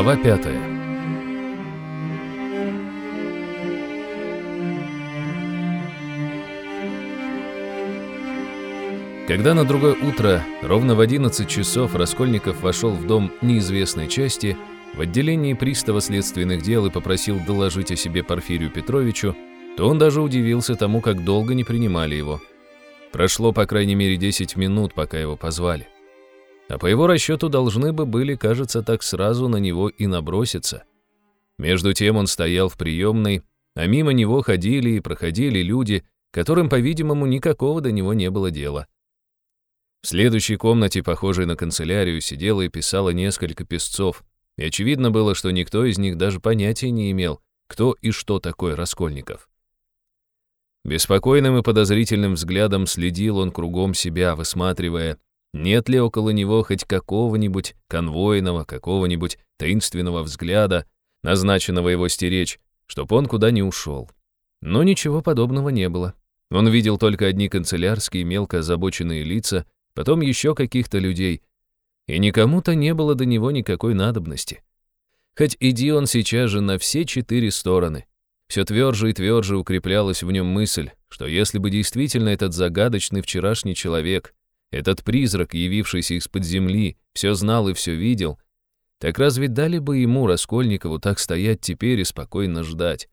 Глава пятая. Когда на другое утро, ровно в 11 часов, Раскольников вошел в дом неизвестной части, в отделении пристава следственных дел и попросил доложить о себе Порфирию Петровичу, то он даже удивился тому, как долго не принимали его. Прошло, по крайней мере, 10 минут, пока его позвали. А по его расчету должны бы были, кажется, так сразу на него и наброситься. Между тем он стоял в приемной, а мимо него ходили и проходили люди, которым, по-видимому, никакого до него не было дела. В следующей комнате, похожей на канцелярию, сидело и писало несколько песцов, и очевидно было, что никто из них даже понятия не имел, кто и что такое Раскольников. Беспокойным и подозрительным взглядом следил он кругом себя, высматривая, нет ли около него хоть какого-нибудь конвойного, какого-нибудь таинственного взгляда, назначенного его стеречь, чтоб он куда не ушел. Но ничего подобного не было. Он видел только одни канцелярские мелко озабоченные лица, потом еще каких-то людей, и никому-то не было до него никакой надобности. Хоть иди он сейчас же на все четыре стороны, все тверже и тверже укреплялась в нем мысль, что если бы действительно этот загадочный вчерашний человек — этот призрак, явившийся из-под земли, все знал и все видел. Так разве дали бы ему, Раскольникову, так стоять теперь и спокойно ждать?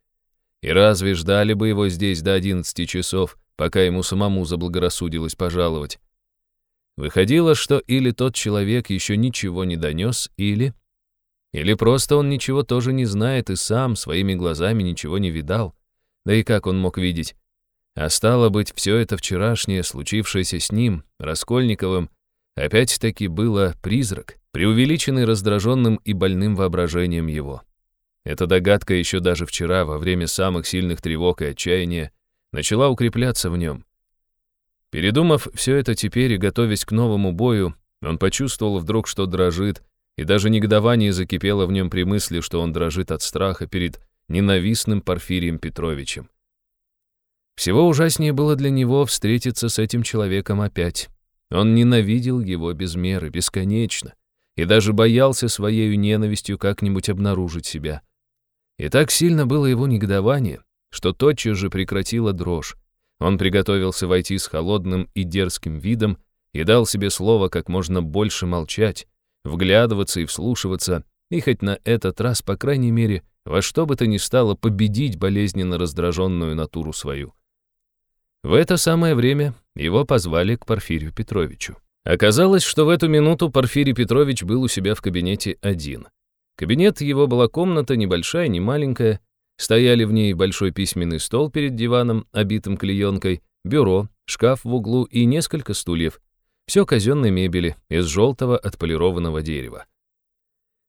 И разве ждали бы его здесь до одиннадцати часов, пока ему самому заблагорассудилось пожаловать? Выходило, что или тот человек еще ничего не донес, или... Или просто он ничего тоже не знает и сам своими глазами ничего не видал. Да и как он мог видеть? А стало быть, все это вчерашнее, случившееся с ним, Раскольниковым, опять-таки было призрак, преувеличенный раздраженным и больным воображением его. Эта догадка еще даже вчера, во время самых сильных тревог и отчаяния, начала укрепляться в нем. Передумав все это теперь и готовясь к новому бою, он почувствовал вдруг, что дрожит, и даже негодование закипело в нем при мысли, что он дрожит от страха перед ненавистным Порфирием Петровичем. Всего ужаснее было для него встретиться с этим человеком опять. Он ненавидел его без меры, бесконечно, и даже боялся своей ненавистью как-нибудь обнаружить себя. И так сильно было его негодование, что тотчас же прекратила дрожь. Он приготовился войти с холодным и дерзким видом и дал себе слово как можно больше молчать, вглядываться и вслушиваться, и хоть на этот раз, по крайней мере, во что бы то ни стало победить болезненно раздраженную натуру свою. В это самое время его позвали к Порфирию Петровичу. Оказалось, что в эту минуту Порфирий Петрович был у себя в кабинете один. Кабинет его была комната небольшая, не маленькая. Стояли в ней большой письменный стол перед диваном, обитым клеенкой, бюро, шкаф в углу и несколько стульев. Все казенной мебели из желтого отполированного дерева.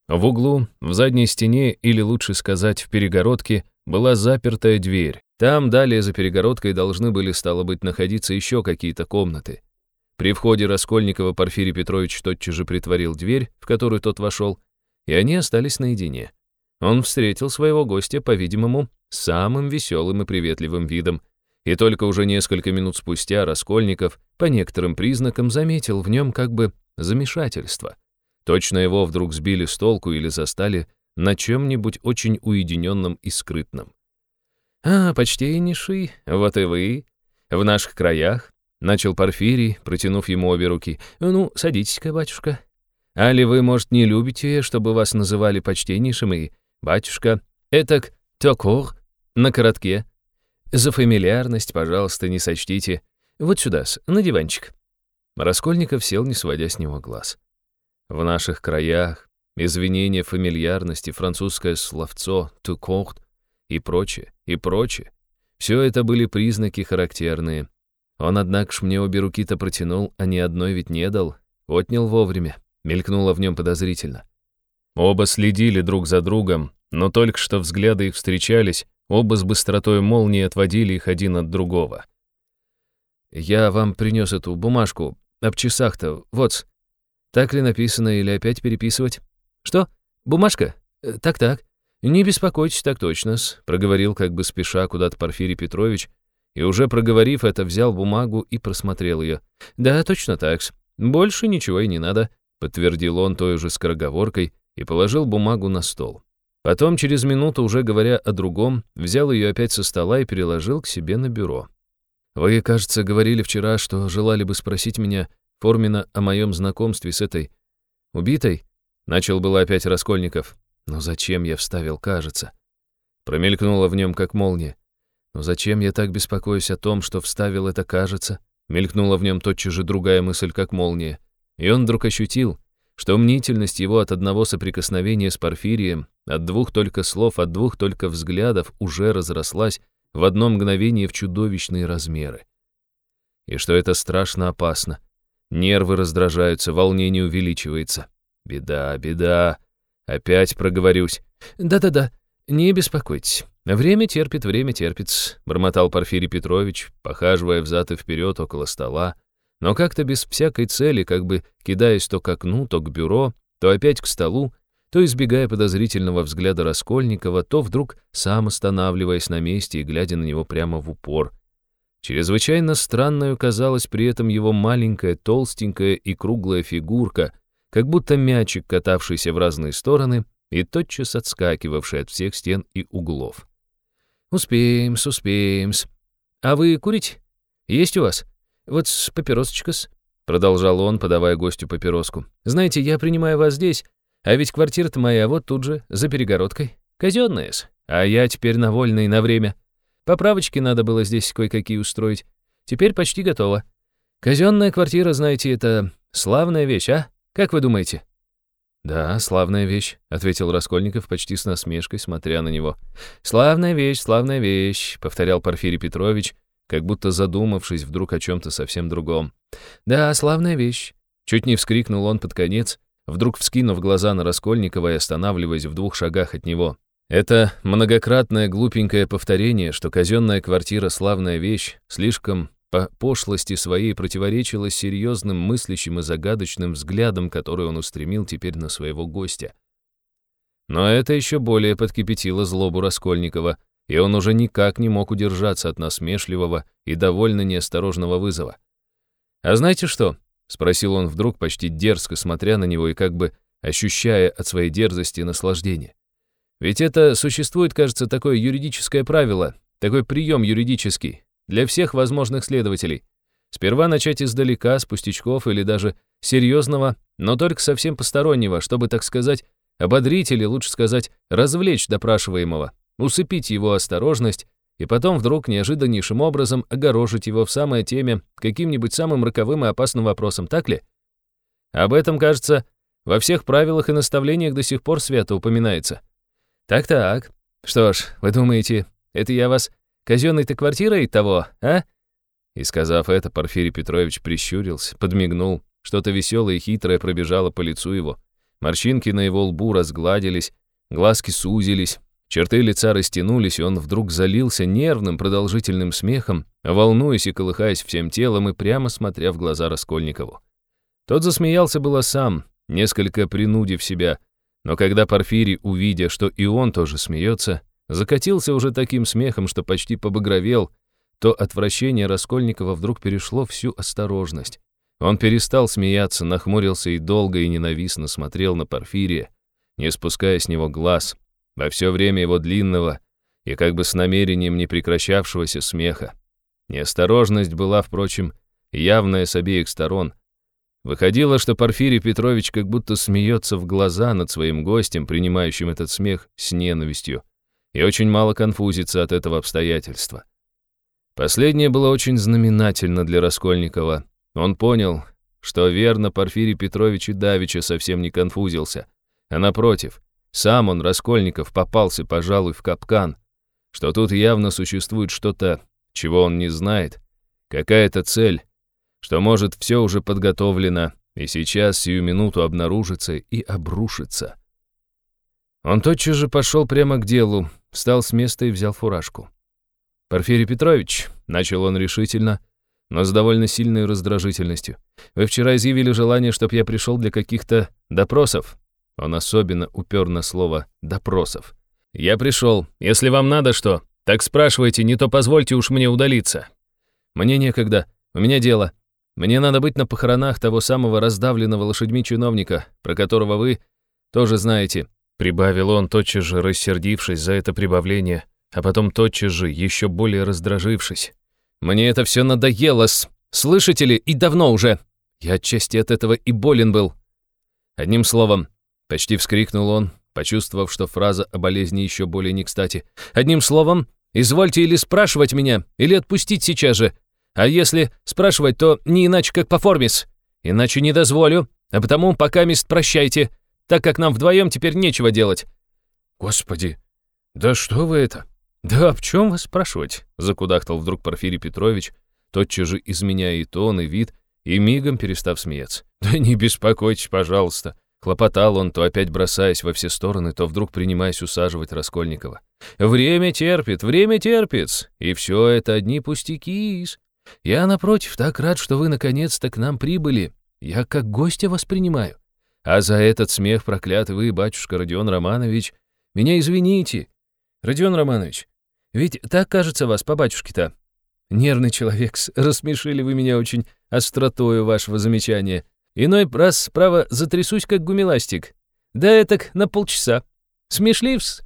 В углу, в задней стене, или лучше сказать, в перегородке, была запертая дверь. Там далее за перегородкой должны были, стало быть, находиться еще какие-то комнаты. При входе Раскольникова Порфирий Петрович тотчас же притворил дверь, в которую тот вошел, и они остались наедине. Он встретил своего гостя, по-видимому, самым веселым и приветливым видом, и только уже несколько минут спустя Раскольников по некоторым признакам заметил в нем как бы замешательство. Точно его вдруг сбили с толку или застали на чем-нибудь очень уединенном и скрытном. «А, почтеннейший, вот и вы. В наших краях», — начал Порфирий, протянув ему обе руки. «Ну, садитесь-ка, батюшка. Али вы, может, не любите, чтобы вас называли почтеннейшим и батюшка? Этак, токор, на коротке. За фамильярность, пожалуйста, не сочтите. Вот сюда на диванчик». Раскольников сел, не сводя с него глаз. В наших краях извинение фамильярности, французское словцо «тукорт» и прочее, и прочее. Все это были признаки характерные. Он, однако ж, мне обе руки-то протянул, а ни одной ведь не дал. Отнял вовремя. Мелькнуло в нем подозрительно. Оба следили друг за другом, но только что взгляды их встречались, оба с быстротой молнии отводили их один от другого. «Я вам принес эту бумажку об часах-то, вот Так ли написано или опять переписывать?» «Что? Бумажка? Э, так-так. «Не беспокойтесь так точно-с», — проговорил как бы спеша куда-то Порфирий Петрович, и уже проговорив это, взял бумагу и просмотрел ее. «Да, точно так-с. Больше ничего и не надо», — подтвердил он той же скороговоркой и положил бумагу на стол. Потом, через минуту, уже говоря о другом, взял ее опять со стола и переложил к себе на бюро. «Вы, кажется, говорили вчера, что желали бы спросить меня, Формина, о моем знакомстве с этой... убитой?» Начал было опять Раскольников. «Но зачем я вставил, кажется?» Промелькнуло в нем, как молния. «Но зачем я так беспокоюсь о том, что вставил это, кажется?» Мелькнула в нем тотчас же другая мысль, как молния. И он вдруг ощутил, что мнительность его от одного соприкосновения с Порфирием, от двух только слов, от двух только взглядов уже разрослась в одно мгновение в чудовищные размеры. И что это страшно опасно. Нервы раздражаются, волнение увеличивается. Беда, беда. Опять проговорюсь. Да-да-да, не беспокойтесь. Время терпит, время терпит, бормотал Порфирий Петрович, похаживая взад и вперед около стола, но как-то без всякой цели, как бы кидаясь то к окну, то к бюро, то опять к столу, то избегая подозрительного взгляда Раскольникова, то вдруг сам останавливаясь на месте и глядя на него прямо в упор. Чрезвычайно странной казалась при этом его маленькая, толстенькая и круглая фигурка, как будто мячик, катавшийся в разные стороны и тотчас отскакивавший от всех стен и углов. «Успеем-с, успеем-с. А вы курите? Есть у вас? Вот с папиросочка-с», продолжал он, подавая гостю папироску. «Знаете, я принимаю вас здесь, а ведь квартира-то моя вот тут же, за перегородкой. Казенная-с, а я теперь на вольной на время. Поправочки надо было здесь кое-какие устроить. Теперь почти готово. Казенная квартира, знаете, это славная вещь, а? Как вы думаете?» «Да, славная вещь», — ответил Раскольников почти с насмешкой, смотря на него. «Славная вещь, славная вещь», — повторял Порфирий Петрович, как будто задумавшись вдруг о чем-то совсем другом. «Да, славная вещь», — чуть не вскрикнул он под конец, вдруг вскинув глаза на Раскольникова и останавливаясь в двух шагах от него. Это многократное глупенькое повторение, что казенная квартира — славная вещь, слишком по пошлости своей противоречила серьезным мыслящим и загадочным взглядом, который он устремил теперь на своего гостя. Но это еще более подкипятило злобу Раскольникова, и он уже никак не мог удержаться от насмешливого и довольно неосторожного вызова. «А знаете что?» — спросил он вдруг, почти дерзко смотря на него и как бы ощущая от своей дерзости наслаждение. «Ведь это существует, кажется, такое юридическое правило, такой прием юридический, для всех возможных следователей. Сперва начать издалека, с пустячков или даже серьезного, но только совсем постороннего, чтобы, так сказать, ободрить или, лучше сказать, развлечь допрашиваемого, усыпить его осторожность и потом вдруг неожиданнейшим образом огорожить его в самое теме каким-нибудь самым роковым и опасным вопросом, так ли? Об этом, кажется, во всех правилах и наставлениях до сих пор свято упоминается. Так-так. Что ж, вы думаете, это я вас Казенной-то квартирой того, а?» И сказав это, Порфирий Петрович прищурился, подмигнул. Что-то веселое и хитрое пробежало по лицу его. Морщинки на его лбу разгладились, глазки сузились, черты лица растянулись, и он вдруг залился нервным продолжительным смехом, волнуясь и колыхаясь всем телом и прямо смотря в глаза Раскольникову. Тот засмеялся было сам, несколько принудив себя, но когда Порфирий, увидя, что и он тоже смеется, закатился уже таким смехом, что почти побагровел, то отвращение Раскольникова вдруг перешло всю осторожность. Он перестал смеяться, нахмурился и долго и ненавистно смотрел на Порфирия, не спуская с него глаз, во все время его длинного и как бы с намерением не прекращавшегося смеха. Неосторожность была, впрочем, явная с обеих сторон. Выходило, что Порфирий Петрович как будто смеется в глаза над своим гостем, принимающим этот смех с ненавистью и очень мало конфузится от этого обстоятельства. Последнее было очень знаменательно для Раскольникова. Он понял, что верно Порфирий Петрович и Давича совсем не конфузился, а напротив, сам он, Раскольников, попался, пожалуй, в капкан, что тут явно существует что-то, чего он не знает, какая-то цель, что, может, все уже подготовлено, и сейчас, сию минуту, обнаружится и обрушится. Он тотчас же пошел прямо к делу, встал с места и взял фуражку. «Порфирий Петрович», — начал он решительно, но с довольно сильной раздражительностью, «вы вчера изъявили желание, чтобы я пришел для каких-то допросов». Он особенно упер на слово «допросов». «Я пришел. Если вам надо что, так спрашивайте, не то позвольте уж мне удалиться». «Мне некогда. У меня дело. Мне надо быть на похоронах того самого раздавленного лошадьми чиновника, про которого вы тоже знаете», — прибавил он, тотчас же рассердившись за это прибавление, а потом тотчас же еще более раздражившись. «Мне это все надоело, -с. слышите ли, и давно уже. Я отчасти от этого и болен был». Одним словом, почти вскрикнул он, почувствовав, что фраза о болезни еще более не кстати. «Одним словом, извольте или спрашивать меня, или отпустить сейчас же. А если спрашивать, то не иначе, как по формис. Иначе не дозволю, а потому пока мест прощайте, так как нам вдвоем теперь нечего делать». «Господи, да что вы это?» «Да в чем вас спрашивать?» — закудахтал вдруг Порфирий Петрович, тотчас же изменяя и тон, и вид, и мигом перестав смеяться. «Да не беспокойтесь, пожалуйста. Хлопотал он, то опять бросаясь во все стороны, то вдруг принимаясь усаживать Раскольникова. «Время терпит, время терпит, и все это одни пустяки -с. Я, напротив, так рад, что вы наконец-то к нам прибыли. Я как гостя воспринимаю. А за этот смех проклятый вы, батюшка Родион Романович, меня извините. Родион Романович, ведь так кажется вас по батюшке-то. Нервный человек, рассмешили вы меня очень остротою вашего замечания. Иной раз, справа затрясусь, как гумиластик. Да этак на полчаса. Смешливс.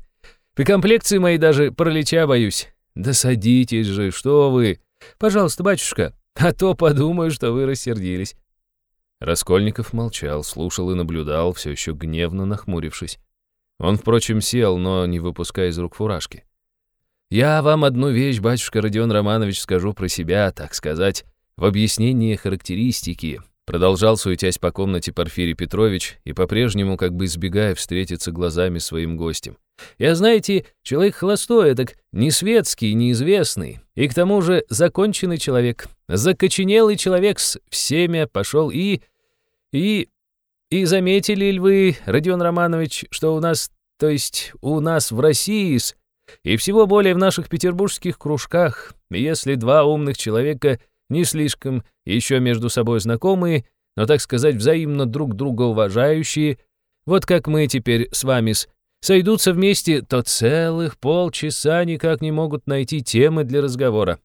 По комплекции моей даже паралича боюсь. Да садитесь же, что вы. Пожалуйста, батюшка, а то подумаю, что вы рассердились». Раскольников молчал, слушал и наблюдал, все еще гневно нахмурившись. Он, впрочем, сел, но не выпуская из рук фуражки. «Я вам одну вещь, батюшка Родион Романович, скажу про себя, так сказать, в объяснении характеристики, Продолжал, суетясь по комнате Порфирий Петрович и по-прежнему как бы избегая встретиться глазами своим гостем. «Я, знаете, человек холостой, так не светский, неизвестный, и к тому же законченный человек, закоченелый человек с всеми пошел и... и... и заметили ли вы, Родион Романович, что у нас, то есть у нас в России и всего более в наших петербургских кружках, если два умных человека — не слишком еще между собой знакомые, но, так сказать, взаимно друг друга уважающие, вот как мы теперь с вами с сойдутся вместе, то целых полчаса никак не могут найти темы для разговора.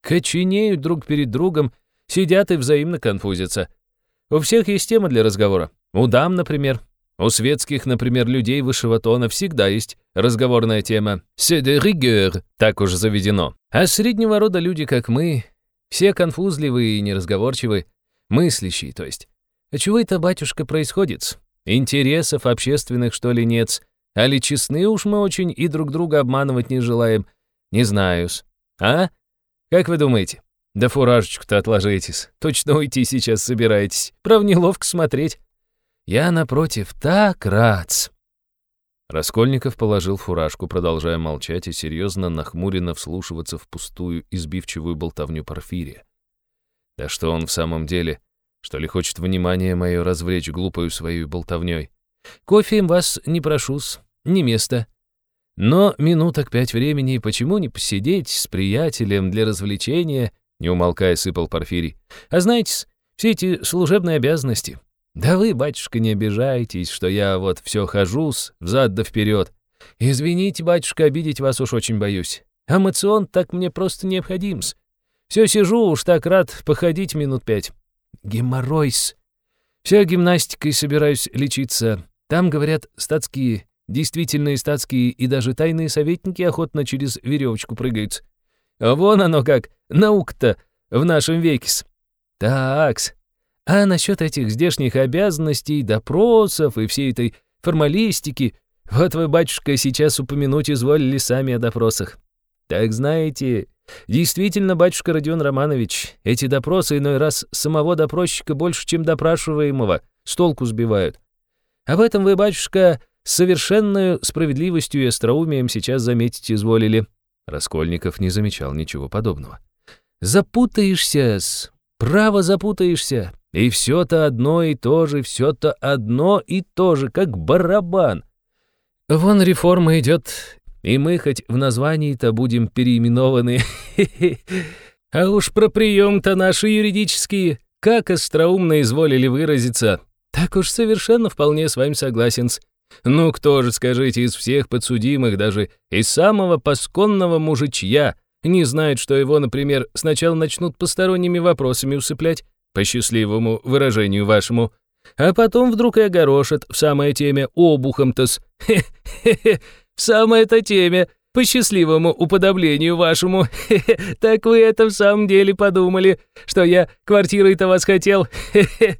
Коченеют друг перед другом, сидят и взаимно конфузятся. У всех есть тема для разговора. У дам, например. У светских, например, людей высшего тона всегда есть разговорная тема. «C'est de rigueur», так уж заведено. А среднего рода люди, как мы, все конфузливые и неразговорчивые, мыслящие, то есть. А чего это, батюшка, происходит? Интересов общественных, что ли, нет? А ли честны уж мы очень и друг друга обманывать не желаем? Не знаю-с. А? Как вы думаете? Да фуражечку-то отложитесь. Точно уйти сейчас собираетесь. Прав неловко смотреть. Я, напротив, так рад. Раскольников положил фуражку, продолжая молчать и серьезно нахмуренно вслушиваться в пустую избивчивую болтовню Порфирия. Да что он в самом деле, что ли хочет внимание мое развлечь глупою своей болтовней? Кофе вас не прошу-с, не место. Но минуток пять времени, почему не посидеть с приятелем для развлечения, не умолкая сыпал Порфирий. А знаете, все эти служебные обязанности, да вы, батюшка, не обижайтесь, что я вот все хожу-с взад да вперед. Извините, батюшка, обидеть вас уж очень боюсь. А мацион так мне просто необходим-с. Все сижу, уж так рад походить минут пять. Геморройс. Все гимнастикой собираюсь лечиться. Там, говорят, статские, действительные статские и даже тайные советники охотно через веревочку прыгают. А вон оно как, наука-то в нашем веке-с. Такс, а насчет этих здешних обязанностей, допросов и всей этой формалистики, вот вы, батюшка, сейчас упомянуть изволили сами о допросах. Так знаете, действительно, батюшка Родион Романович, эти допросы иной раз самого допросчика больше, чем допрашиваемого, с толку сбивают. Об этом вы, батюшка, с совершенной справедливостью и остроумием сейчас заметить изволили. Раскольников не замечал ничего подобного. Запутаешься-с, право запутаешься. И все-то одно и то же, все-то одно и то же, как барабан. Вон реформа идет, и мы хоть в названии-то будем переименованы. А уж про прием-то наши юридические, как остроумно изволили выразиться, так уж совершенно вполне с вами согласен. Ну кто же, скажите, из всех подсудимых, даже из самого пасконного мужичья, не знает, что его, например, сначала начнут посторонними вопросами усыплять, по счастливому выражению вашему, А потом вдруг и огорошит в самой теме обухом-то-с. Хе-хе-хе, в самой-то теме, по счастливому уподоблению вашему. Хе-хе, так вы это в самом деле подумали, что я квартирой-то вас хотел? Хе-хе,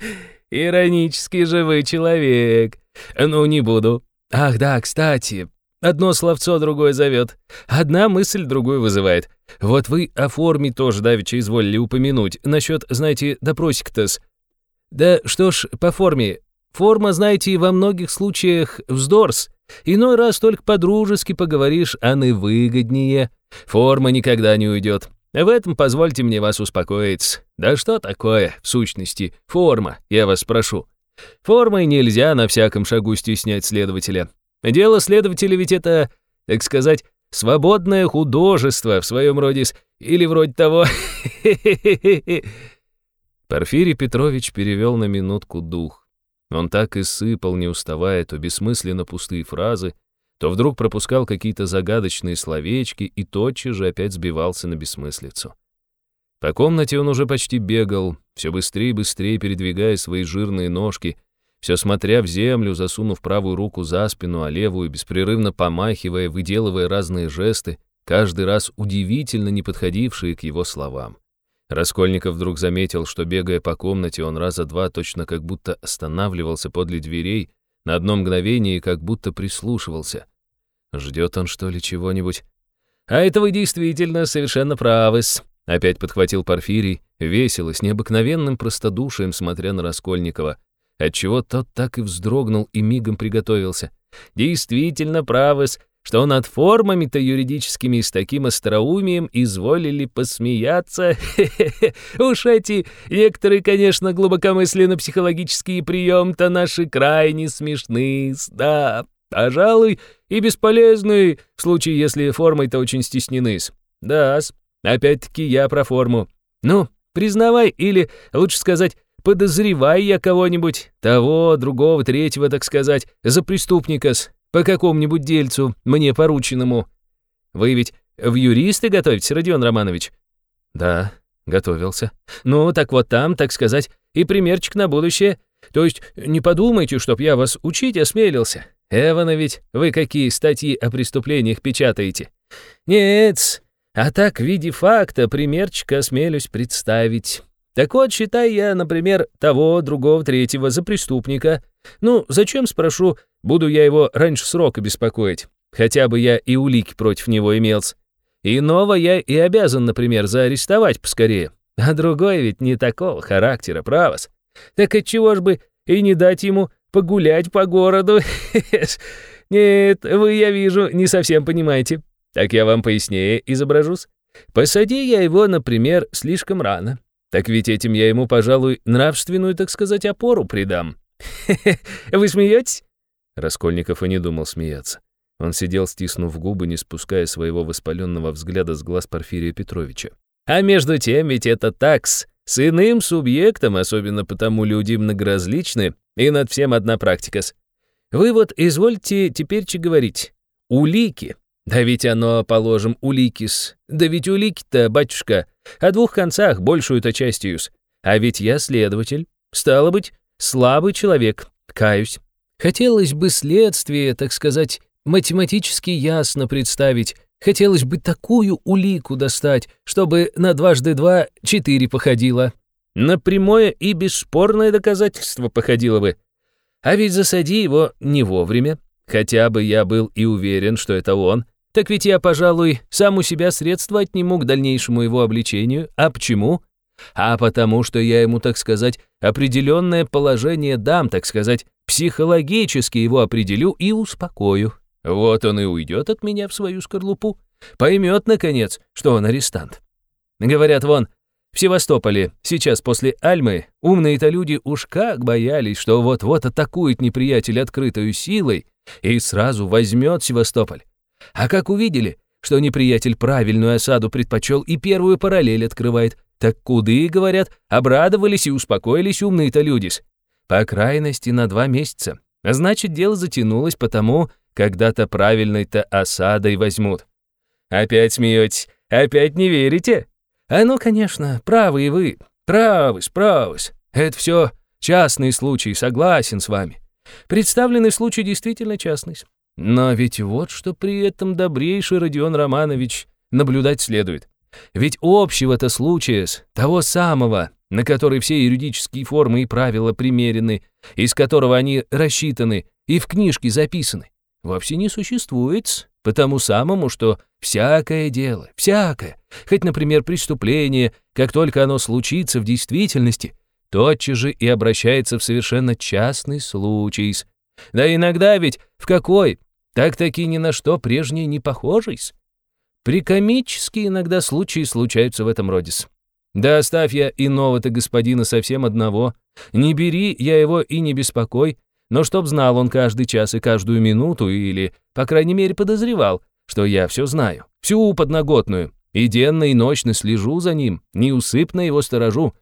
иронический же вы человек. Ну, не буду. Ах да, кстати, одно словцо другое зовет. Одна мысль другую вызывает. Вот вы о форме тоже давеча изволили упомянуть. Насчет, знаете, допросик-то-с. Да что ж, по форме. Форма, знаете, во многих случаях вздорс. Иной раз только по-дружески поговоришь, а не выгоднее. Форма никогда не уйдет. В этом позвольте мне вас успокоить. Да что такое, в сущности, форма, я вас спрошу. Формой нельзя на всяком шагу стеснять следователя. Дело следователя ведь это, так сказать, свободное художество в своем роде, или вроде того. Порфирий Петрович перевел на минутку дух. Он так и сыпал, не уставая, то бессмысленно пустые фразы, то вдруг пропускал какие-то загадочные словечки и тотчас же опять сбивался на бессмыслицу. По комнате он уже почти бегал, все быстрее и быстрее передвигая свои жирные ножки, все смотря в землю, засунув правую руку за спину, а левую, беспрерывно помахивая, выделывая разные жесты, каждый раз удивительно не подходившие к его словам. Раскольников вдруг заметил, что, бегая по комнате, он раза два точно как будто останавливался подле дверей, на одно мгновение как будто прислушивался. Ждет он, что ли, чего-нибудь? «А это вы действительно совершенно правы-с», — опять подхватил Порфирий, весело, с необыкновенным простодушием, смотря на Раскольникова, отчего тот так и вздрогнул и мигом приготовился. «Действительно правы-с, что над формами-то юридическими с таким остроумием изволили посмеяться. Уж эти некоторые, конечно, глубокомысленно-психологические прием-то наши крайне смешны, да, пожалуй, и бесполезны, в случае, если формой-то очень стеснены. да опять-таки я про форму. Ну, признавай, или, лучше сказать, подозревай я кого-нибудь, того, другого, третьего, так сказать, за преступника-с, по какому-нибудь дельцу, мне порученному. Вы ведь в юристы готовитесь, Родион Романович? Да, готовился. Ну, так вот там, так сказать, и примерчик на будущее. То есть не подумайте, чтоб я вас учить осмелился. Эвана ведь вы какие статьи о преступлениях печатаете? Нет, а так в виде факта примерчика осмелюсь представить. Так вот, считай я, например, того, другого, третьего за преступника. Ну, зачем, спрошу, буду я его раньше срока беспокоить? Хотя бы я и улики против него имелся. Иного я и обязан, например, заарестовать поскорее. А другой ведь не такого характера, правос. Так отчего ж бы и не дать ему погулять по городу? Нет, вы, я вижу, не совсем понимаете. Так я вам пояснее изображусь. Посади я его, например, слишком рано. Так ведь этим я ему, пожалуй, нравственную, так сказать, опору придам. Вы смеетесь? Раскольников и не думал смеяться. Он сидел, стиснув губы, не спуская своего воспаленного взгляда с глаз Порфирия Петровича. А между тем ведь это такс. С иным субъектом, особенно потому люди многоразличны, и над всем одна практика-с. Вы вот извольте теперь че говорить. Улики. Да ведь оно, положим, улики-с. Да ведь улики-то, батюшка, о двух концах, большую-то частью-с. А ведь я следователь. Стало быть, слабый человек, каюсь. Хотелось бы следствие, так сказать, математически ясно представить. Хотелось бы такую улику достать, чтобы на дважды два четыре походило. На прямое и бесспорное доказательство походило бы. А ведь засади его не вовремя. Хотя бы я был и уверен, что это он. Так ведь я, пожалуй, сам у себя средства отниму к дальнейшему его обличению. А почему? А потому что я ему, так сказать, определенное положение дам, так сказать, психологически его определю и успокою. Вот он и уйдет от меня в свою скорлупу. Поймет, наконец, что он арестант. Говорят, вон, в Севастополе, сейчас после Альмы, умные-то люди уж как боялись, что вот-вот атакует неприятель открытою силой и сразу возьмет Севастополь. А как увидели, что неприятель правильную осаду предпочел и первую параллель открывает, так куды, говорят, обрадовались и успокоились умные-то люди. По крайности на два месяца. Значит, дело затянулось потому, когда-то правильной-то осадой возьмут. Опять смеетесь? Опять не верите? А ну, конечно, правы и вы. Правы, правы. Это все Частный случай, согласен с вами. Представленный случай действительно частный. Но ведь вот что при этом добрейший Родион Романович наблюдать следует. Ведь общего-то случая, с того самого, на который все юридические формы и правила примерены, из которого они рассчитаны и в книжке записаны, вовсе не существует, потому самому, что всякое дело, всякое, хоть, например, преступление, как только оно случится в действительности, тотчас же и обращается в совершенно частный случай. Да иногда ведь в какой, так-таки ни на что прежнее не похожий. Прикомические иногда случаи случаются в этом роде. Да оставь я иного-то господина совсем одного, не бери я его и не беспокой, но чтоб знал он каждый час и каждую минуту, или, по крайней мере, подозревал, что я все знаю, всю подноготную, и денно и ночно слежу за ним, неусыпно его сторожу.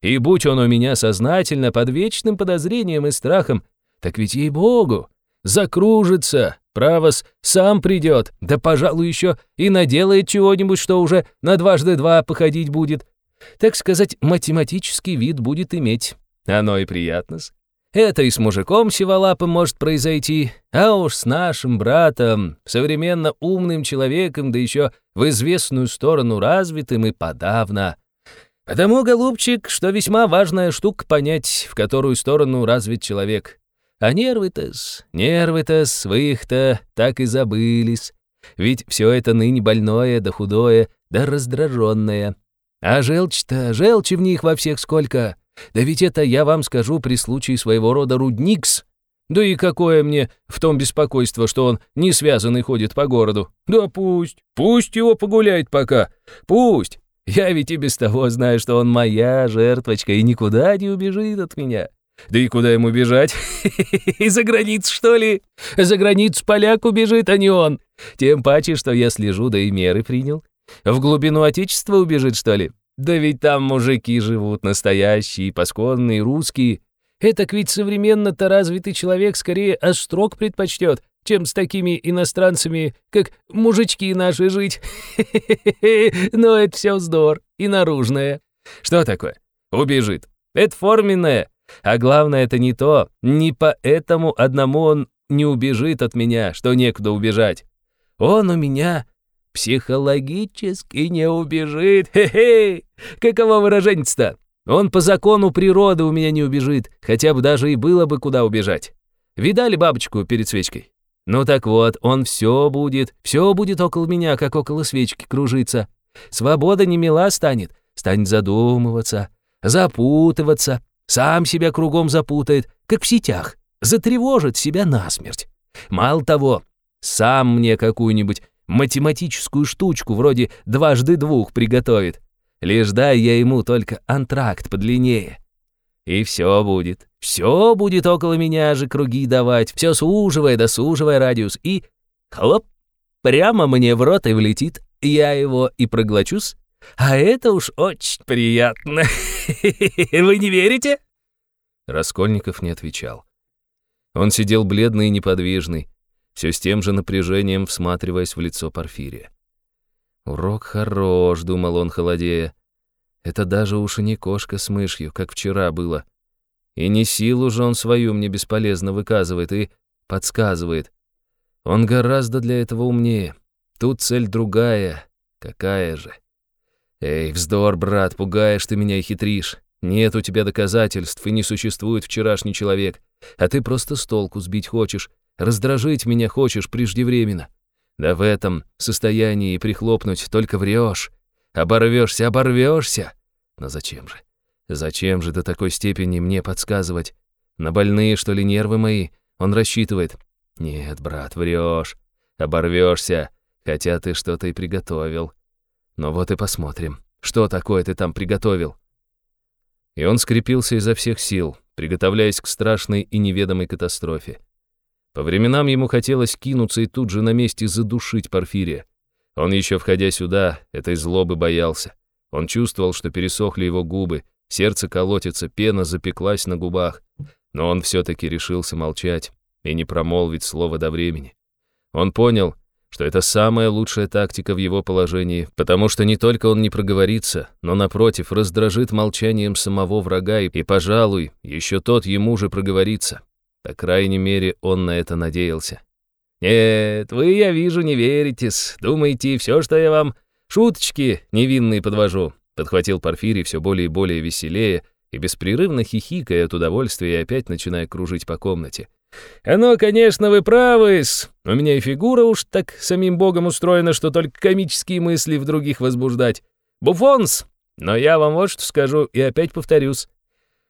И будь он у меня сознательно под вечным подозрением и страхом, так ведь ей-богу, закружится, правос, сам придет, да, пожалуй, еще и наделает чего-нибудь, что уже на дважды два походить будет. Так сказать, математический вид будет иметь. Оно и приятно -с. Это и с мужиком сиволапым может произойти, а уж с нашим братом, современно умным человеком, да еще в известную сторону развитым и подавно. Потому, голубчик, что весьма важная штука понять, в которую сторону развит человек. А нервы-то-с, нервы-то своих-то так и забылись. Ведь все это ныне больное, да худое, да раздраженное. А желчь-то, желчи в них во всех сколько. Да ведь это я вам скажу при случае своего рода рудникс. Да и какое мне в том беспокойство, что он не связанный ходит по городу. Да пусть, пусть его погуляет пока, пусть. Я ведь и без того знаю, что он моя жертвочка и никуда не убежит от меня. Да и куда ему бежать? За границу, что ли? За границу поляк убежит, а не он. Тем паче, что я слежу, да и меры принял. В глубину Отечества убежит, что ли? Да ведь там мужики живут настоящие, пасконные, русские. Этак ведь современно-то развитый человек скорее острог предпочтет, чем с такими иностранцами, как мужички наши жить. Но это все вздор и наружное. Что такое? Убежит. Это форменное. А главное, это не то. Не поэтому одному он не убежит от меня, что некуда убежать. Он у меня Психологически не убежит. Хе-хе! Каково выражение-то? Он по закону природы у меня не убежит, хотя бы даже и было бы куда убежать. Видали бабочку перед свечкой? Ну так вот, он все будет, все будет около меня, как около свечки кружиться. Свобода не мила станет, станет задумываться, запутываться, сам себя кругом запутает, как в сетях, затревожит себя насмерть. Мало того, сам мне какую-нибудь математическую штучку вроде дважды двух приготовит. Лишь дай я ему только антракт подлиннее. И все будет, все будет около меня же круги давать, все суживая да суживая радиус, и хлоп, прямо мне в рот и влетит, я его и проглочусь, а это уж очень приятно. Вы не верите?» Раскольников не отвечал. Он сидел бледный и неподвижный, все с тем же напряжением всматриваясь в лицо Порфирия. «Урок хорош», — думал он, холодея. «Это даже уж и не кошка с мышью, как вчера было. И не силу же он свою мне бесполезно выказывает и подсказывает. Он гораздо для этого умнее. Тут цель другая. Какая же? Эй, вздор, брат, пугаешь ты меня и хитришь. Нет у тебя доказательств, и не существует вчерашний человек. А ты просто с толку сбить хочешь, Раздражить меня хочешь преждевременно. Да в этом состоянии прихлопнуть только врешь. Оборвешься, оборвешься. Но зачем же? Зачем же до такой степени мне подсказывать? На больные, что ли, нервы мои? Он рассчитывает. Нет, брат, врешь. Оборвешься, хотя ты что-то и приготовил. Но вот и посмотрим, что такое ты там приготовил. И он скрепился изо всех сил, приготовляясь к страшной и неведомой катастрофе. По временам ему хотелось кинуться и тут же на месте задушить Порфирия. Он еще входя сюда, этой злобы боялся. Он чувствовал, что пересохли его губы, сердце колотится, пена запеклась на губах. Но он все-таки решился молчать и не промолвить слова до времени. Он понял, что это самая лучшая тактика в его положении, потому что не только он не проговорится, но, напротив, раздражит молчанием самого врага и, и пожалуй, еще тот ему же проговорится. По крайней мере, он на это надеялся. «Нет, вы, я вижу, не веритесь. Думаете, все, что я вам шуточки невинные подвожу», подхватил Порфирий все более и более веселее и беспрерывно хихикая от удовольствия и опять начиная кружить по комнате. «Оно, конечно, вы правы -с. У меня и фигура уж так самим богом устроена, что только комические мысли в других возбуждать. Буфонс! Но я вам вот что скажу и опять повторюсь.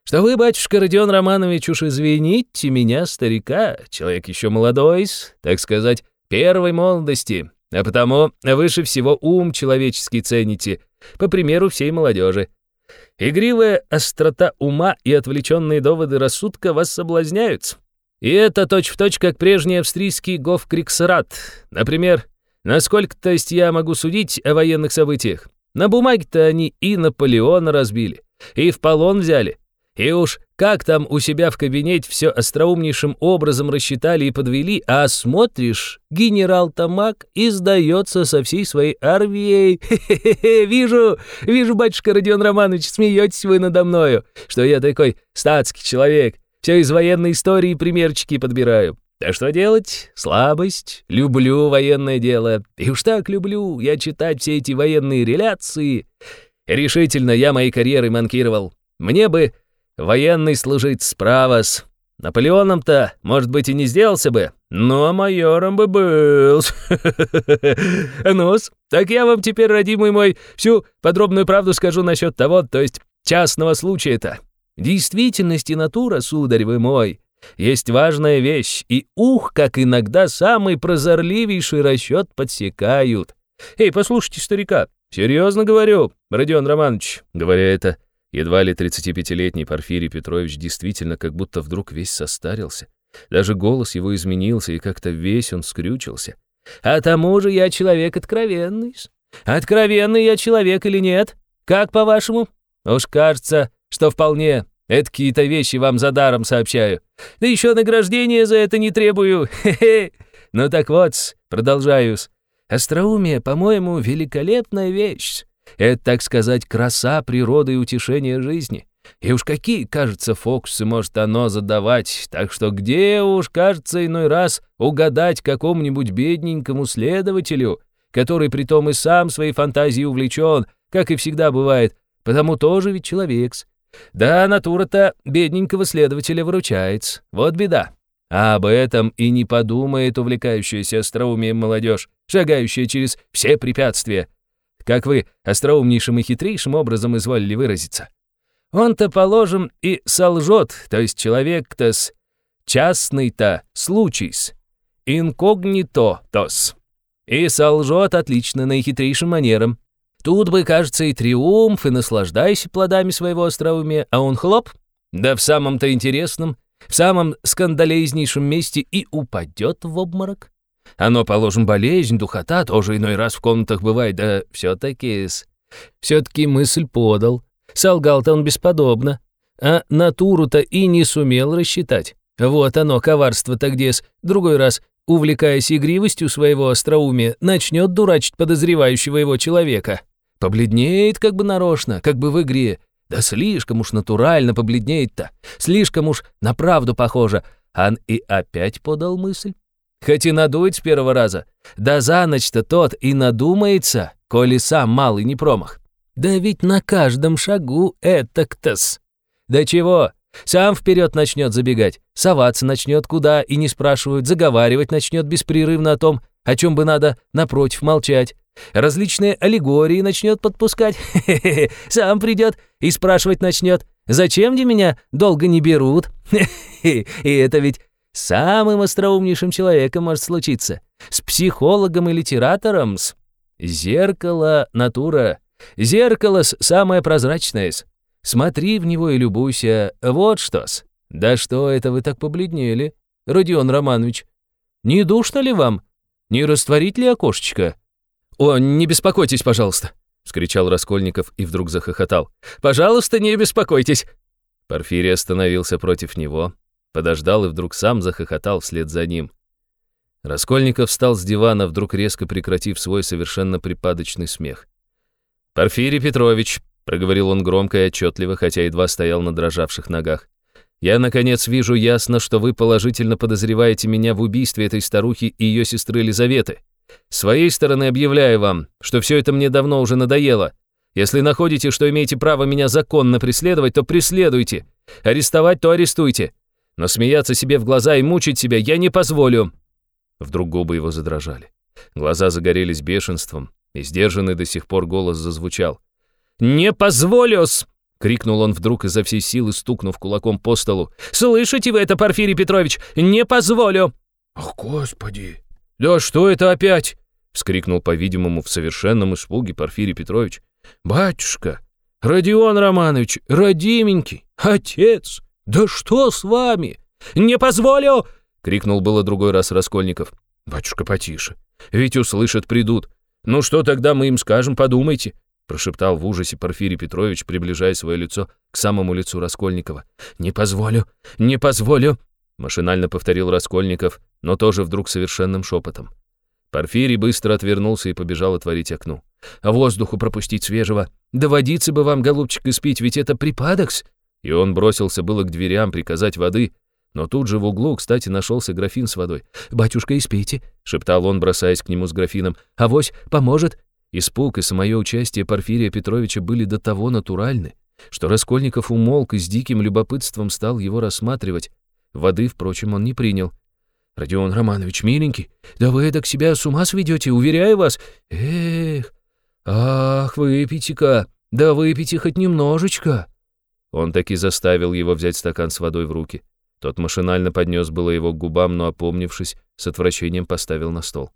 Что вы, батюшка Родион Романович, уж извините меня, старика, человек еще молодой, так сказать, первой молодости, а потому выше всего ум человеческий цените, по примеру всей молодежи. Игривая острота ума и отвлеченные доводы рассудка вас соблазняют. И это точь-в-точь, точь, как прежний австрийский гофкриксрат. Например, насколько-то есть я могу судить о военных событиях. На бумаге-то они и Наполеона разбили, и в полон взяли. И уж как там у себя в кабинете все остроумнейшим образом рассчитали и подвели, а смотришь, генерал Тамак издается со всей своей армией. Хе-хе-хе, вижу, вижу, батюшка Родион Романович, смеетесь вы надо мною, что я такой статский человек, все из военной истории примерчики подбираю. А что делать? Слабость. Люблю военное дело. И уж так люблю я читать все эти военные реляции. Решительно я моей карьерой манкировал. Мне бы военный служить справа с... Наполеоном-то, может быть, и не сделался бы, но майором бы был. ну так я вам теперь, родимый мой, всю подробную правду скажу насчет того, то есть частного случая-то. Действительность и натура, сударь вы мой, есть важная вещь, и ух, как иногда самый прозорливейший расчет подсекают. Эй, послушайте старика, серьезно говорю, Родион Романович, говоря это, едва ли 35-летний Порфирий Петрович действительно как будто вдруг весь состарился. Даже голос его изменился, и как-то весь он скрючился. А тому же я человек откровенный. Откровенный я человек или нет? Как по-вашему? Уж кажется, что вполне. Это какие-то вещи вам за даром сообщаю. Да еще награждения за это не требую. Хе-хе. Ну так вот, продолжаю-с. Остроумие, по-моему, великолепная вещь. Это, так сказать, краса природы и утешение жизни. И уж какие, кажется, фокусы может оно задавать, так что где уж, кажется, иной раз угадать какому-нибудь бедненькому следователю, который притом и сам своей фантазией увлечен, как и всегда бывает, потому тоже ведь человек -с. Да, натура-то бедненького следователя выручается. Вот беда. А об этом и не подумает увлекающаяся остроумием молодежь, шагающая через все препятствия. Как вы остроумнейшим и хитрейшим образом изволили выразиться. Он-то, положим, и солжет, то есть человек-то с частный-то случай-с, инкогнито-тос. И солжет отлично наихитрейшим манером. Тут бы, кажется, и триумф, и наслаждайся плодами своего остроумия, а он хлоп, да в самом-то интересном, в самом скандалезнейшем месте и упадет в обморок. Оно, положим, болезнь, духота, тоже иной раз в комнатах бывает, да все-таки... Все-таки мысль подал. Солгал-то он бесподобно. А натуру-то и не сумел рассчитать. Вот оно, коварство-то где-с. Другой раз, увлекаясь игривостью своего остроумия, начнет дурачить подозревающего его человека. Побледнеет как бы нарочно, как бы в игре. Да слишком уж натурально побледнеет-то. Слишком уж на правду похоже. Ан и опять подал мысль. Хоть и надует с первого раза. Да за ночь-то тот и надумается, коли сам малый не промах. Да ведь на каждом шагу это ктас. Да чего? Сам вперед начнет забегать, соваться начнет куда и не спрашивают, заговаривать начнет беспрерывно о том, о чем бы надо напротив молчать. Различные аллегории начнет подпускать. Сам придет и спрашивать начнет, зачем де меня долго не берут? И это ведь самым остроумнейшим человеком может случиться. С психологом и литератором. С зеркало натура. Зеркало самое прозрачное. -с. Смотри в него и любуйся. Вот что-с. Да что это вы так побледнели, Родион Романович? Не душно ли вам? Не растворить ли окошечко? «О, не беспокойтесь, пожалуйста!» — вскричал Раскольников и вдруг захохотал. «Пожалуйста, не беспокойтесь!» Порфирий остановился против него, подождал и вдруг сам захохотал вслед за ним. Раскольников встал с дивана, вдруг резко прекратив свой совершенно припадочный смех. «Порфирий Петрович», — проговорил он громко и отчетливо, хотя едва стоял на дрожавших ногах, «я, наконец, вижу ясно, что вы положительно подозреваете меня в убийстве этой старухи и ее сестры Елизаветы. С своей стороны объявляю вам, что все это мне давно уже надоело. Если находите, что имеете право меня законно преследовать, то преследуйте. Арестовать, то арестуйте. Но смеяться себе в глаза и мучить себя я не позволю». Вдруг губы его задрожали. Глаза загорелись бешенством, и сдержанный до сих пор голос зазвучал. «Не позволю-с!» — крикнул он вдруг изо всей силы, стукнув кулаком по столу. «Слышите вы это, Порфирий Петрович? Не позволю!» «Ах, господи! Да что это опять?» — вскрикнул, по-видимому, в совершенном испуге Порфирий Петрович. «Батюшка! Родион Романович, родименький, отец! Да что с вами? Не позволю!» крикнул было другой раз Раскольников. «Батюшка, потише. Ведь услышат, придут. Ну что тогда мы им скажем, подумайте», прошептал в ужасе Порфирий Петрович, приближая свое лицо к самому лицу Раскольникова. «Не позволю, не позволю», машинально повторил Раскольников, но тоже вдруг совершенным шепотом. Порфирий быстро отвернулся и побежал отворить окно. «А воздуху пропустить свежего? Да водицы бы вам, голубчик, испить, ведь это припадокс!» И он бросился было к дверям приказать воды, но тут же в углу, кстати, нашелся графин с водой. «Батюшка, испейте», — шептал он, бросаясь к нему с графином. «Авось поможет». Испуг и самое участие Порфирия Петровича были до того натуральны, что Раскольников умолк и с диким любопытством стал его рассматривать. Воды, впрочем, он не принял. «Родион Романович, миленький, да вы так себя с ума сведете, уверяю вас. Эх, ах, выпейте-ка, да выпейте хоть немножечко». Он таки заставил его взять стакан с водой в руки. Тот машинально поднес было его к губам, но, опомнившись, с отвращением поставил на стол.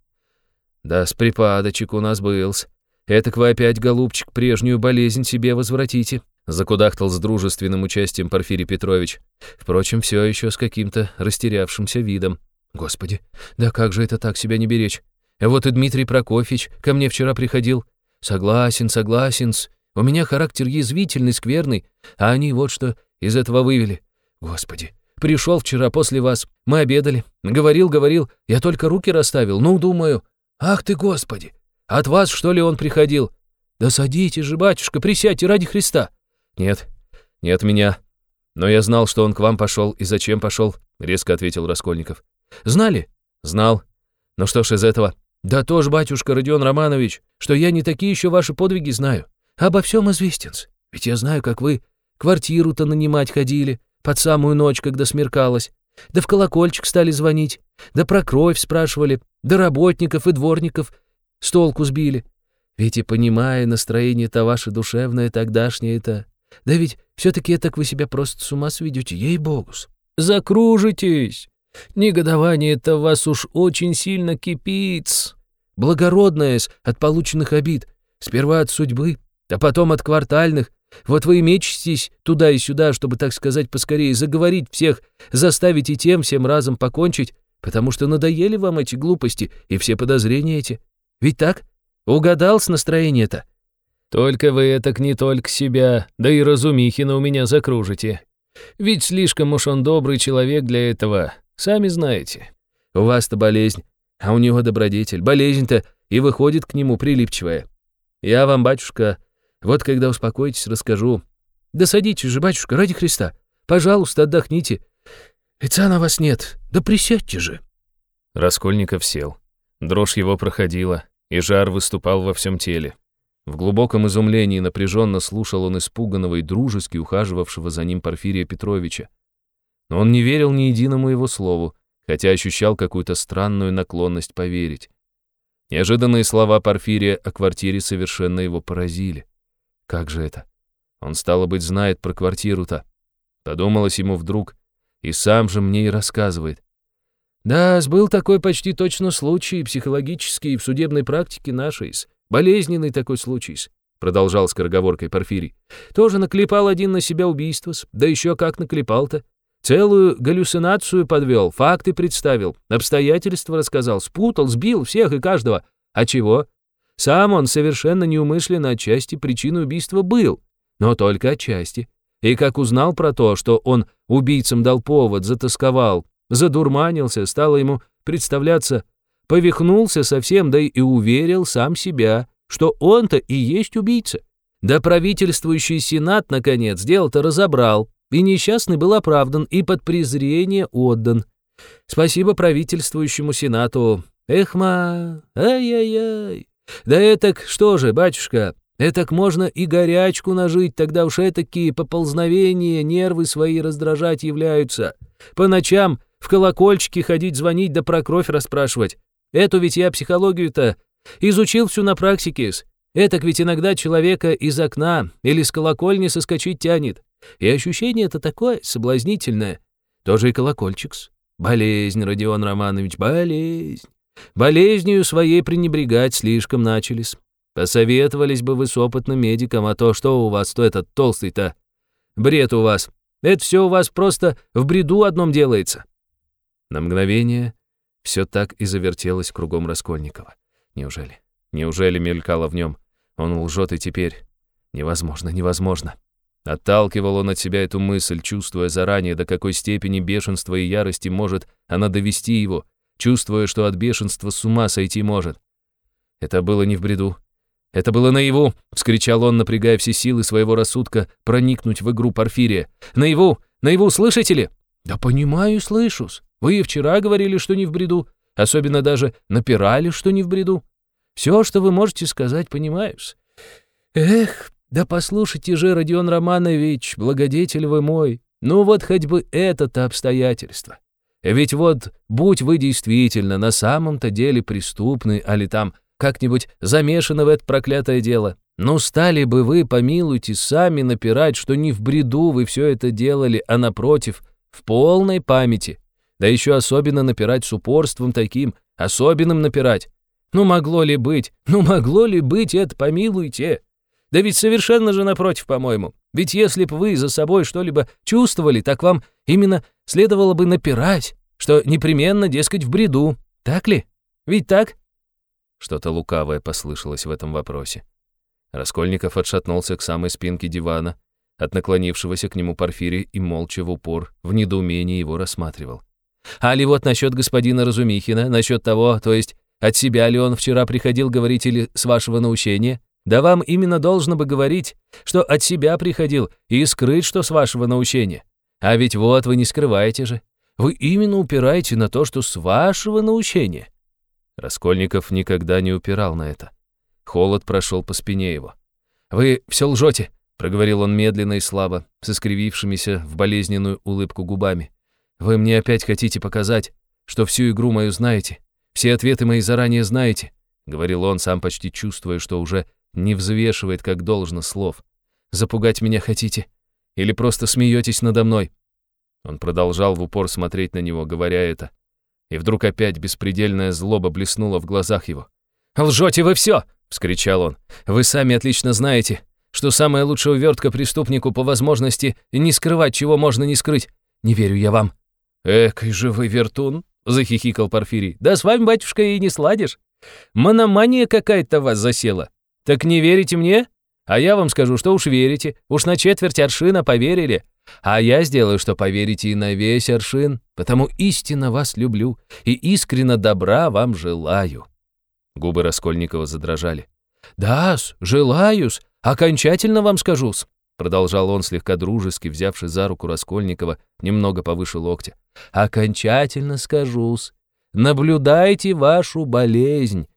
«Да, с припадочек у нас былс. Этак вы опять, голубчик, прежнюю болезнь себе возвратите», закудахтал с дружественным участием Порфирий Петрович. Впрочем, все еще с каким-то растерявшимся видом. «Господи, да как же это так себя не беречь? Вот и Дмитрий Прокофьевич ко мне вчера приходил. Согласен, согласен -с. У меня характер язвительный, скверный, а они вот что из этого вывели. Господи, Пришел вчера после вас. Мы обедали. Говорил, говорил. Я только руки расставил. Ну, думаю. Ах ты, Господи! От вас, что ли, он приходил? Да садитесь же, батюшка, присядьте ради Христа. Нет, не от меня. Но я знал, что он к вам пошел и зачем пошел, резко ответил Раскольников. Знали? Знал. Ну что ж из этого? Да тоже, батюшка Родион Романович, что я не такие еще ваши подвиги знаю. Обо всем известен. Ведь я знаю, как вы квартиру-то нанимать ходили, под самую ночь, когда смеркалось. Да в колокольчик стали звонить, да про кровь спрашивали, да работников и дворников с толку сбили. Ведь и понимая настроение-то ваше душевное тогдашнее-то, да ведь все-таки так вы себя просто с ума сведете, ей-богус. Закружитесь. Негодование-то вас уж очень сильно кипит. Благородное от полученных обид. Сперва от судьбы, а потом от квартальных, вот вы и мечетесь туда и сюда, чтобы, так сказать, поскорее заговорить всех, заставить и тем всем разом покончить, потому что надоели вам эти глупости и все подозрения эти. Ведь так? Угадал с настроения-то? Только вы это не только себя, да и Разумихина у меня закружите. Ведь слишком уж он добрый человек для этого, сами знаете. У вас-то болезнь, а у него добродетель. Болезнь-то и выходит к нему прилипчивая. Я вам, батюшка, вот когда успокоитесь, расскажу. Да садитесь же, батюшка, ради Христа. Пожалуйста, отдохните. Лица на вас нет. Да присядьте же. Раскольников сел. Дрожь его проходила, и жар выступал во всем теле. В глубоком изумлении напряженно слушал он испуганного и дружески ухаживавшего за ним Порфирия Петровича. Но он не верил ни единому его слову, хотя ощущал какую-то странную наклонность поверить. Неожиданные слова Порфирия о квартире совершенно его поразили. Как же это? Он, стало быть, знает про квартиру-то. Подумалось ему вдруг, и сам же мне и рассказывает. Да, был такой почти точно случай, психологический, в судебной практике нашей, болезненный такой случай, продолжал скороговоркой Порфирий. Тоже наклепал один на себя убийство, да еще как наклепал-то. Целую галлюцинацию подвел, факты представил, обстоятельства рассказал, спутал, сбил всех и каждого. А чего? Сам он совершенно неумышленно отчасти причиной убийства был, но только отчасти. И как узнал про то, что он убийцам дал повод, затасковал, задурманился, стало ему представляться, повихнулся совсем, да и уверил сам себя, что он-то и есть убийца. Да правительствующий сенат, наконец, дело-то разобрал, и несчастный был оправдан и под презрение отдан. Спасибо правительствующему сенату. Эхма, ай-яй-яй. Да этак что же, батюшка, этак можно и горячку нажить, тогда уж этакие поползновения, нервы свои раздражать являются. По ночам в колокольчики ходить звонить да про кровь расспрашивать. Эту ведь я психологию-то изучил всю на практике. Этак ведь иногда человека из окна или с колокольни соскочить тянет. И ощущение это такое соблазнительное. Тоже и колокольчикс. Болезнь, Родион Романович, болезнь. Болезнью своей пренебрегать слишком начались. Посоветовались бы вы с опытным медиком, а то что у вас, то этот толстый-то? Бред у вас. Это все у вас просто в бреду одном делается. На мгновение все так и завертелось кругом Раскольникова. Неужели? Неужели мелькало в нем? Он лжет и теперь. Невозможно, невозможно. Отталкивал он от себя эту мысль, чувствуя заранее, до какой степени бешенства и ярости может она довести его, чувствуя, что от бешенства с ума сойти может. Это было не в бреду. Это было наяву, вскричал он, напрягая все силы своего рассудка проникнуть в игру Порфирия. Наяву, наяву, слышите ли? Да понимаю, слышусь. Вы и вчера говорили, что не в бреду, особенно даже напирали, что не в бреду. Все, что вы можете сказать, понимаюсь. Эх, да послушайте же, Родион Романович, благодетель вы мой, ну вот хоть бы это-то обстоятельство. Ведь вот, будь вы действительно на самом-то деле преступны, али там как-нибудь замешаны в это проклятое дело, ну стали бы вы, помилуйте, сами напирать, что не в бреду вы все это делали, а напротив, в полной памяти. Да еще особенно напирать с упорством таким, особенным напирать. Ну могло ли быть, ну могло ли быть это, помилуйте. Да ведь совершенно же напротив, по-моему. Ведь если бы вы за собой что-либо чувствовали, так вам именно следовало бы напирать, что непременно, дескать, в бреду. Так ли? Ведь так?» Что-то лукавое послышалось в этом вопросе. Раскольников отшатнулся к самой спинке дивана, от наклонившегося к нему Порфирия и молча в упор, в недоумении его рассматривал. «А ли вот насчет господина Разумихина, насчет того, то есть от себя ли он вчера приходил говорить или с вашего научения?» Да вам именно должно бы говорить, что от себя приходил, и скрыть, что с вашего научения. А ведь вот вы не скрываете же. Вы именно упираете на то, что с вашего научения. Раскольников никогда не упирал на это. Холод прошел по спине его. «Вы все лжете», — проговорил он медленно и слабо, с искривившимися в болезненную улыбку губами. «Вы мне опять хотите показать, что всю игру мою знаете, все ответы мои заранее знаете», — говорил он, сам почти чувствуя, что уже не взвешивает как должно слов. «Запугать меня хотите? Или просто смеетесь надо мной?» Он продолжал в упор смотреть на него, говоря это. И вдруг опять беспредельная злоба блеснула в глазах его. «Лжете вы все!» — вскричал он. «Вы сами отлично знаете, что самая лучшая увертка преступнику по возможности не скрывать, чего можно не скрыть. Не верю я вам». «Экой же вы вертун!» — захихикал Порфирий. «Да с вами, батюшка, и не сладишь. Мономания какая-то вас засела. «Так не верите мне? А я вам скажу, что уж верите. Уж на четверть аршина поверили. А я сделаю, что поверите и на весь аршин, потому истинно вас люблю и искренно добра вам желаю». Губы Раскольникова задрожали. «Да-с, желаю-с, окончательно вам скажу-с», продолжал он слегка дружески, взявший за руку Раскольникова немного повыше локтя. «Окончательно скажу-с. Наблюдайте вашу болезнь,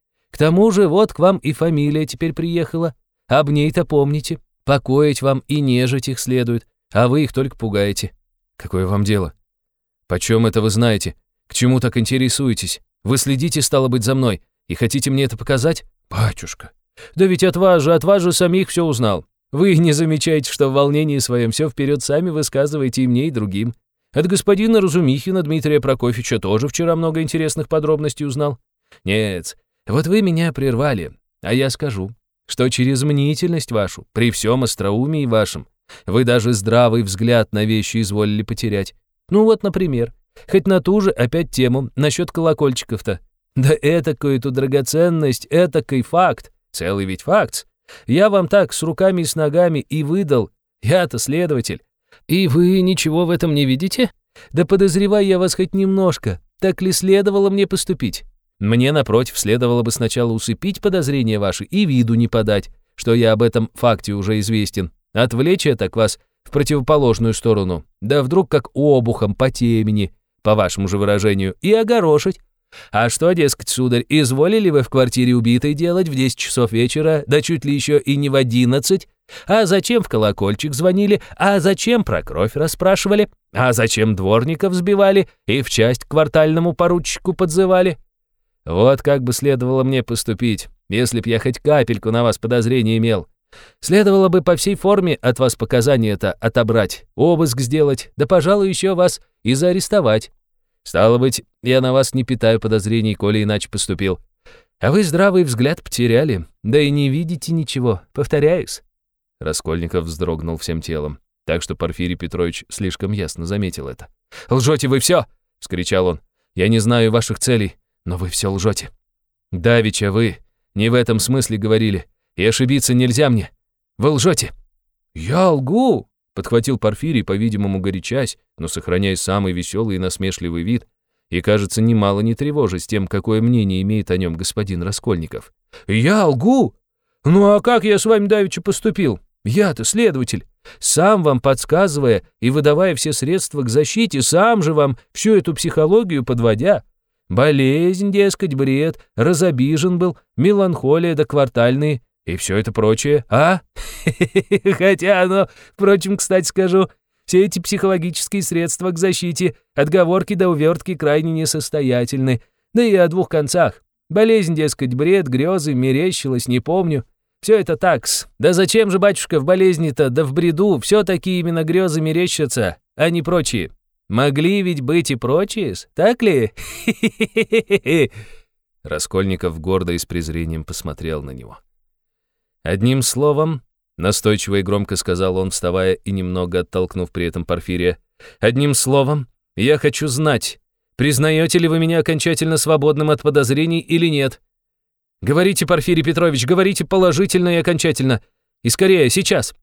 тому же вот к вам и фамилия теперь приехала. Об ней-то помните. Покоить вам и нежить их следует, а вы их только пугаете. Какое вам дело? Почем это вы знаете? К чему так интересуетесь? Вы следите, стало быть, за мной, и хотите мне это показать? Батюшка, да ведь от вас же, от вас же самих все узнал. Вы не замечаете, что в волнении своем все вперед сами высказываете и мне, и другим. От господина Разумихина Дмитрия Прокофьевича тоже вчера много интересных подробностей узнал. Нет, вот вы меня прервали, а я скажу, что через мнительность вашу, при всем остроумии вашем, вы даже здравый взгляд на вещи изволили потерять. Ну вот, например, хоть на ту же опять тему насчет колокольчиков-то. Да этакую-то драгоценность, этакой факт, целый ведь факт. Я вам так с руками и с ногами и выдал. Я-то следователь. И вы ничего в этом не видите? Да подозреваю я вас хоть немножко. Так ли следовало мне поступить? Мне, напротив, следовало бы сначала усыпить подозрения ваши и виду не подать, что я об этом факте уже известен. Отвлечь это к вас в противоположную сторону, да вдруг как обухом по темени, по вашему же выражению, и огорошить. А что, дескать, сударь, изволили вы в квартире убитой делать в 10 часов вечера, да чуть ли еще и не в 11? А зачем в колокольчик звонили? А зачем про кровь расспрашивали? А зачем дворников сбивали и в часть квартальному поручику подзывали? Вот как бы следовало мне поступить, если б я хоть капельку на вас подозрения имел. Следовало бы по всей форме от вас показания это отобрать, обыск сделать, да, пожалуй, еще вас и заарестовать. Стало быть, я на вас не питаю подозрений, коли иначе поступил. А вы здравый взгляд потеряли, да и не видите ничего, повторяюсь». Раскольников вздрогнул всем телом, так что Порфирий Петрович слишком ясно заметил это. «Лжете вы все!» — вскричал он. «Я не знаю ваших целей, но вы все лжете. Давича вы не в этом смысле говорили, и ошибиться нельзя мне. Вы лжете». «Я лгу!» Подхватил Порфирий, по-видимому, горячась, но сохраняя самый веселый и насмешливый вид, и, кажется, немало не тревожить тем, какое мнение имеет о нем господин Раскольников. «Я лгу? Ну а как я с вами давеча поступил? Я-то следователь. Сам вам подсказывая и выдавая все средства к защите, сам же вам всю эту психологию подводя. Болезнь, дескать, бред, разобижен был, меланхолия да квартальные и все это прочее, а? Хотя оно, впрочем, кстати скажу, все эти психологические средства к защите, отговорки до увертки крайне несостоятельны, да и о двух концах. Болезнь, дескать, бред, грезы, мерещилось, не помню. Все это такс. Да зачем же, батюшка, в болезни-то, да в бреду, все такие именно грезы мерещатся, а не прочие? Могли ведь быть и прочие, так ли? Раскольников гордо и с презрением посмотрел на него. Одним словом, настойчиво и громко сказал он, вставая и немного оттолкнув при этом Порфирия, одним словом, я хочу знать, признаете ли вы меня окончательно свободным от подозрений или нет? Говорите, Порфирий Петрович, говорите положительно и окончательно. И скорее, сейчас.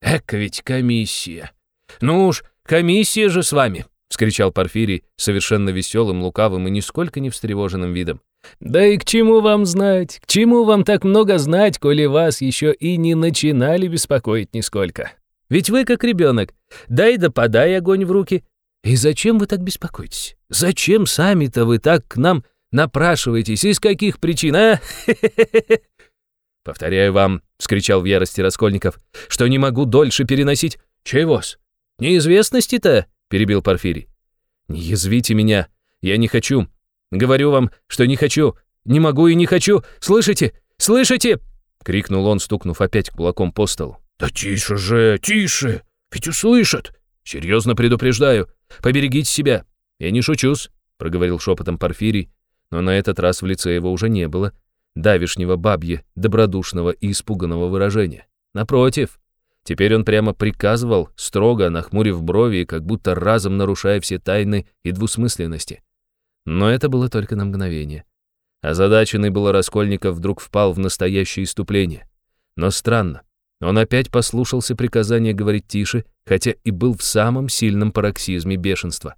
Эка ведь комиссия. Ну уж, комиссия же с вами, вскричал Порфирий совершенно веселым, лукавым и нисколько не встревоженным видом. Да и к чему вам знать? К чему вам так много знать, коли вас еще и не начинали беспокоить нисколько? Ведь вы как ребенок. Дай да подай огонь в руки. И зачем вы так беспокоитесь? Зачем сами-то вы так к нам напрашиваетесь? Из каких причин, а? Повторяю вам, вскричал в ярости Раскольников, что не могу дольше переносить. Чего-с? Неизвестности-то? перебил Порфирий. Не язвите меня. Я не хочу. Говорю вам, что не хочу, не могу и не хочу. Слышите? Слышите?» — крикнул он, стукнув опять кулаком по столу. «Да тише же, тише! Ведь услышат!» «Серьезно предупреждаю. Поберегите себя. Я не шучусь», — проговорил шепотом Порфирий, но на этот раз в лице его уже не было давишнего бабье, добродушного и испуганного выражения. Напротив, теперь он прямо приказывал, строго нахмурив брови и как будто разом нарушая все тайны и двусмысленности. Но это было только на мгновение. Озадаченный был Раскольников вдруг впал в настоящее иступление. Но странно, он опять послушался приказания говорить тише, хотя и был в самом сильном пароксизме бешенства.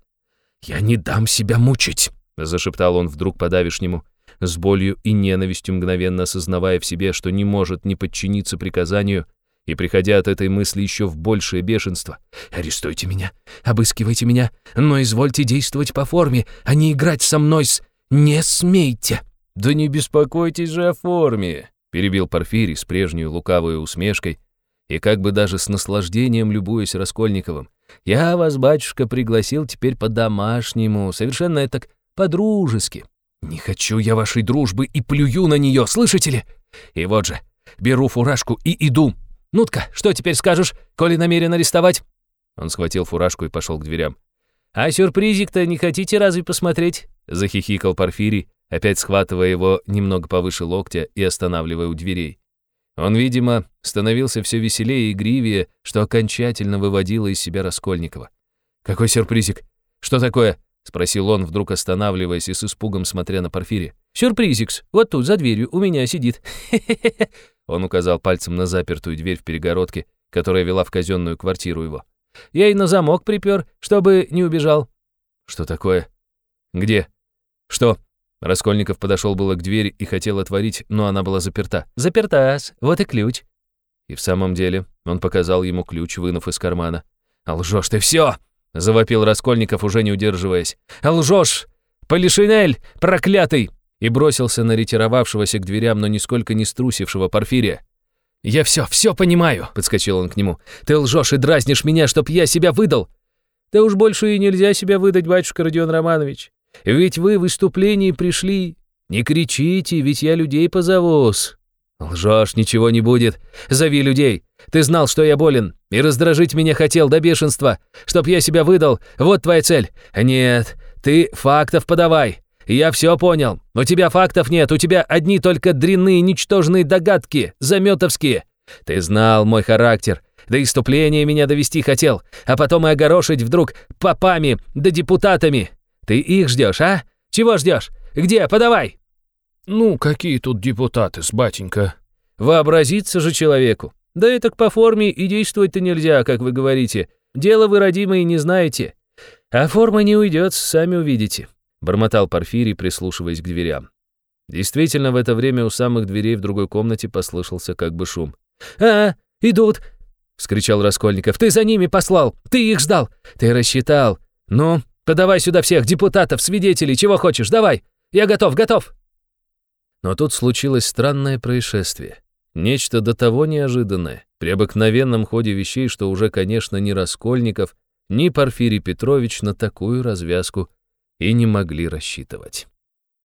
«Я не дам себя мучить!» — зашептал он вдруг по-давишнему, с болью и ненавистью мгновенно осознавая в себе, что не может не подчиниться приказанию, и приходя от этой мысли еще в большее бешенство. «Арестуйте меня, обыскивайте меня, но извольте действовать по форме, а не играть со мной с... Не смейте!» «Да не беспокойтесь же о форме», — перебил Порфирий с прежней лукавой усмешкой и как бы даже с наслаждением любуясь Раскольниковым. «Я вас, батюшка, пригласил теперь по-домашнему, совершенно так по-дружески. Не хочу я вашей дружбы и плюю на нее, слышите ли? И вот же, беру фуражку и иду, «Ну-ка, что теперь скажешь, коли намерен арестовать?» Он схватил фуражку и пошел к дверям. «А сюрпризик-то не хотите разве посмотреть?» Захихикал Порфирий, опять схватывая его немного повыше локтя и останавливая у дверей. Он, видимо, становился все веселее и игривее, что окончательно выводило из себя Раскольникова. «Какой сюрпризик? Что такое?» — спросил он, вдруг останавливаясь и с испугом смотря на Порфирия. «Сюрпризикс, вот тут, за дверью, у меня сидит. Он указал пальцем на запертую дверь в перегородке, которая вела в казенную квартиру его. «Я и на замок припер, чтобы не убежал». «Что такое? Где? Что?» Раскольников подошел было к двери и хотел отворить, но она была заперта. «Запертас, вот и ключ». И в самом деле он показал ему ключ, вынув из кармана. «Лжешь ты все!» — завопил Раскольников, уже не удерживаясь. «Лжешь! Полишинель, проклятый!» И бросился на ретировавшегося к дверям, но нисколько не струсившего Порфирия. «Я все, все понимаю!» — подскочил он к нему. «Ты лжешь и дразнишь меня, чтоб я себя выдал!» «Да уж больше и нельзя себя выдать, батюшка Родион Романович. Ведь вы в выступлении пришли. Не кричите, ведь я людей позовусь». «Лжешь, ничего не будет. Зови людей. Ты знал, что я болен, и раздражить меня хотел до бешенства, чтоб я себя выдал. Вот твоя цель. Нет, ты фактов подавай. Я все понял. У тебя фактов нет, у тебя одни только дрянные, ничтожные догадки, заметовские. Ты знал мой характер, до иступления меня довести хотел, а потом и огорошить вдруг попами да депутатами. Ты их ждешь, а? Чего ждешь? Где? Подавай!» «Ну, какие тут депутаты, с батенька?» «Вообразиться же человеку. Да и так по форме и действовать-то нельзя, как вы говорите. Дело вы, родимые, не знаете. А форма не уйдет, сами увидите», — бормотал Порфирий, прислушиваясь к дверям. Действительно, в это время у самых дверей в другой комнате послышался как бы шум. «А, идут!» — вскричал Раскольников. «Ты за ними послал! Ты их ждал! Ты рассчитал! Ну, подавай сюда всех депутатов, свидетелей, чего хочешь, давай! Я готов, готов!» Но тут случилось странное происшествие. Нечто до того неожиданное, при обыкновенном ходе вещей, что уже, конечно, ни Раскольников, ни Порфирий Петрович на такую развязку и не могли рассчитывать.